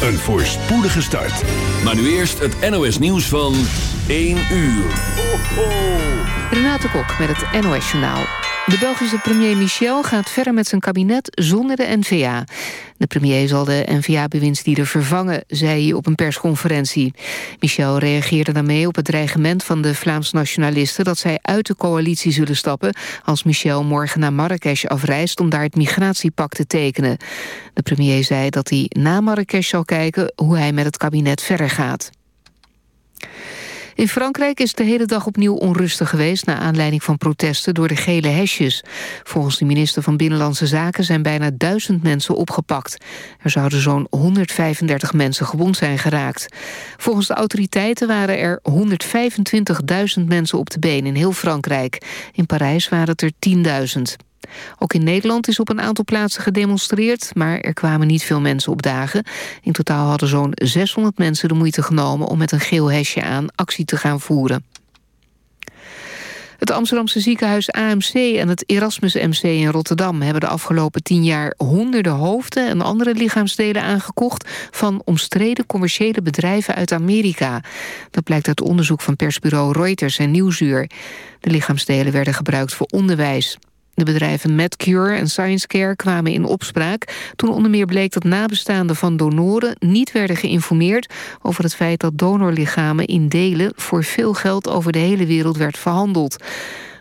een voorspoedige start. Maar nu eerst het NOS nieuws van 1 uur. Ho, ho. Renate Kok met het NOS Journaal. De Belgische premier Michel gaat verder met zijn kabinet zonder de N-VA. De premier zal de N-VA-bewindslieden vervangen, zei hij op een persconferentie. Michel reageerde daarmee op het dreigement van de Vlaams nationalisten... dat zij uit de coalitie zullen stappen... als Michel morgen naar Marrakesh afreist om daar het migratiepact te tekenen. De premier zei dat hij na Marrakesh zal kijken hoe hij met het kabinet verder gaat. In Frankrijk is de hele dag opnieuw onrustig geweest... naar aanleiding van protesten door de gele hesjes. Volgens de minister van Binnenlandse Zaken zijn bijna duizend mensen opgepakt. Er zouden zo'n 135 mensen gewond zijn geraakt. Volgens de autoriteiten waren er 125.000 mensen op de been in heel Frankrijk. In Parijs waren het er 10.000. Ook in Nederland is op een aantal plaatsen gedemonstreerd... maar er kwamen niet veel mensen op dagen. In totaal hadden zo'n 600 mensen de moeite genomen... om met een geel hesje aan actie te gaan voeren. Het Amsterdamse ziekenhuis AMC en het Erasmus MC in Rotterdam... hebben de afgelopen tien jaar honderden hoofden en andere lichaamsdelen aangekocht... van omstreden commerciële bedrijven uit Amerika. Dat blijkt uit onderzoek van persbureau Reuters en Nieuwsuur. De lichaamsdelen werden gebruikt voor onderwijs. De bedrijven MedCure en ScienceCare kwamen in opspraak... toen onder meer bleek dat nabestaanden van donoren niet werden geïnformeerd... over het feit dat donorlichamen in delen voor veel geld over de hele wereld werd verhandeld.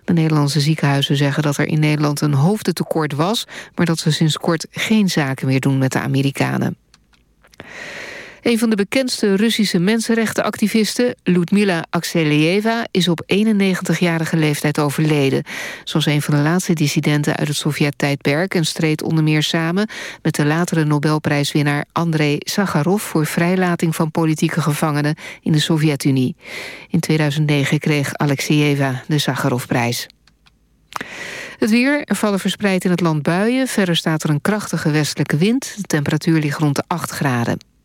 De Nederlandse ziekenhuizen zeggen dat er in Nederland een hoofdentekort was... maar dat ze sinds kort geen zaken meer doen met de Amerikanen. Een van de bekendste Russische mensenrechtenactivisten, Ludmila Akselieva, is op 91-jarige leeftijd overleden. Zoals een van de laatste dissidenten uit het Sovjet-tijdperk... en streed onder meer samen met de latere Nobelprijswinnaar Andrei Sakharov... voor vrijlating van politieke gevangenen in de Sovjet-Unie. In 2009 kreeg Alexieva de Sakharovprijs. Het weer, er vallen verspreid in het land buien. Verder staat er een krachtige westelijke wind. De temperatuur ligt rond de 8 graden.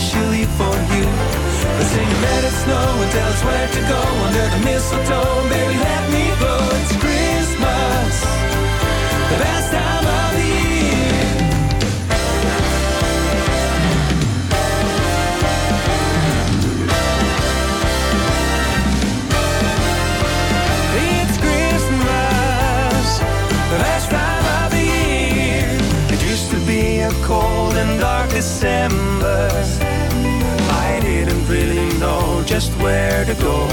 especially for you. They sing, let it snow and tell us where to go under the mistletoe. Baby, let me go. It's Christmas, the best time of the year. It's Christmas, the best time of the year. It used to be a cold and dark December. just where to go.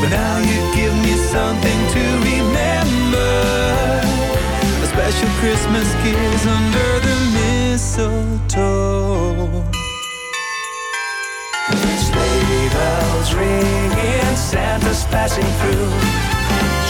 But now you give me something to remember. A special Christmas kiss under the mistletoe. Sleigh bells ringing, Santa's passing through.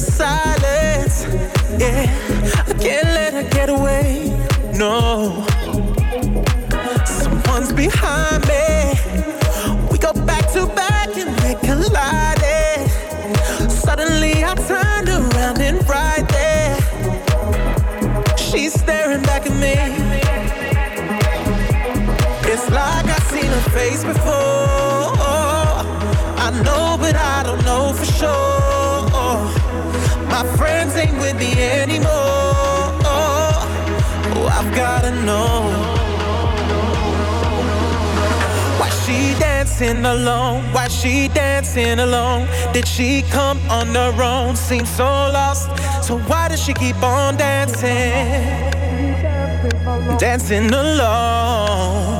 Silence. Yeah, I can't let her get away. No, face before. I know, but I don't know for sure. My friends ain't with me anymore. Oh, I've gotta know. Why she dancing alone? Why she dancing alone? Did she come on her own? Seems so lost. So why does she keep on dancing? Dancing alone.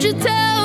You tell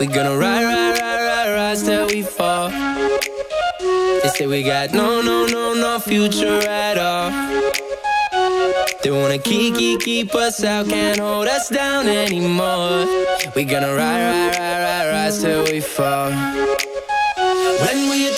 We gonna ride, ride, ride, ride, ride till we fall. They say we got no, no, no, no future at all. They wanna keep, keep, keep us out, can't hold us down anymore. We gonna ride, ride, ride, ride, ride till we fall. When we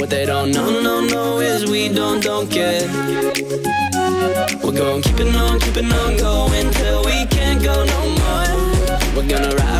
what they don't know, no, no is we don't, don't get. We're going keeping on, keeping on going till we can't go no more. We're gonna ride.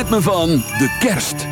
ritme van de kerst.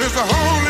But it's the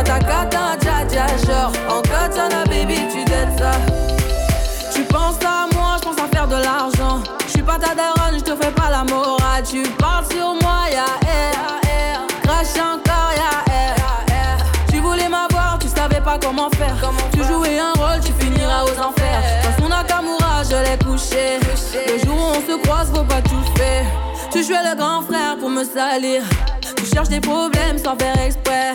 Pas ta cata, dja dja. Genre, en katana, baby, tu t'aides ça. Tu penses à moi, je pense à faire de l'argent. Je suis pas ta daronne, je te fais pas la morale. Tu parles sur moi, ya air. Crash encore, ya air. Tu voulais m'avoir, tu savais pas comment faire. Tu jouais un rôle, tu finiras aux enfers. Dans son Nakamura, je l'ai couché. Le jour où on se croise, faut pas tout faire. Tu jouais le grand frère pour me salir. Tu cherches des problèmes sans faire exprès.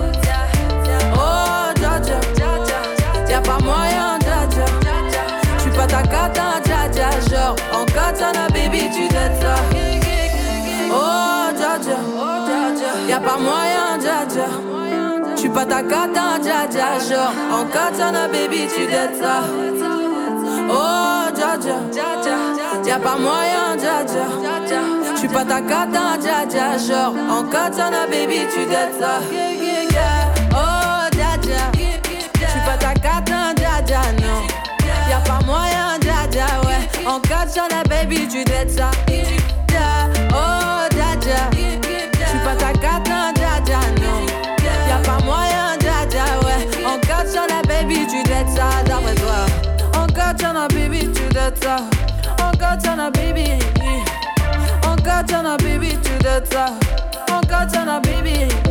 Pas ta cata, dja dja. Genre, en katana, baby, tu t'aides ça. Oh, dja dja. Y'a pas moyen, dja dja. J'suis pas ta cata, dja dja. Genre, en baby, tu t'aides ça. Oh, dja dja. J'suis pas ta cata, dja dja, non. Y'a pas moyen, dja dja, ouais. En katana, baby, tu t'aides ça. T'aides ça, d'après toi. En katana, baby, tu t'aides ça. En katana, baby. En katana, baby, tu t'aides ça. En katana, baby.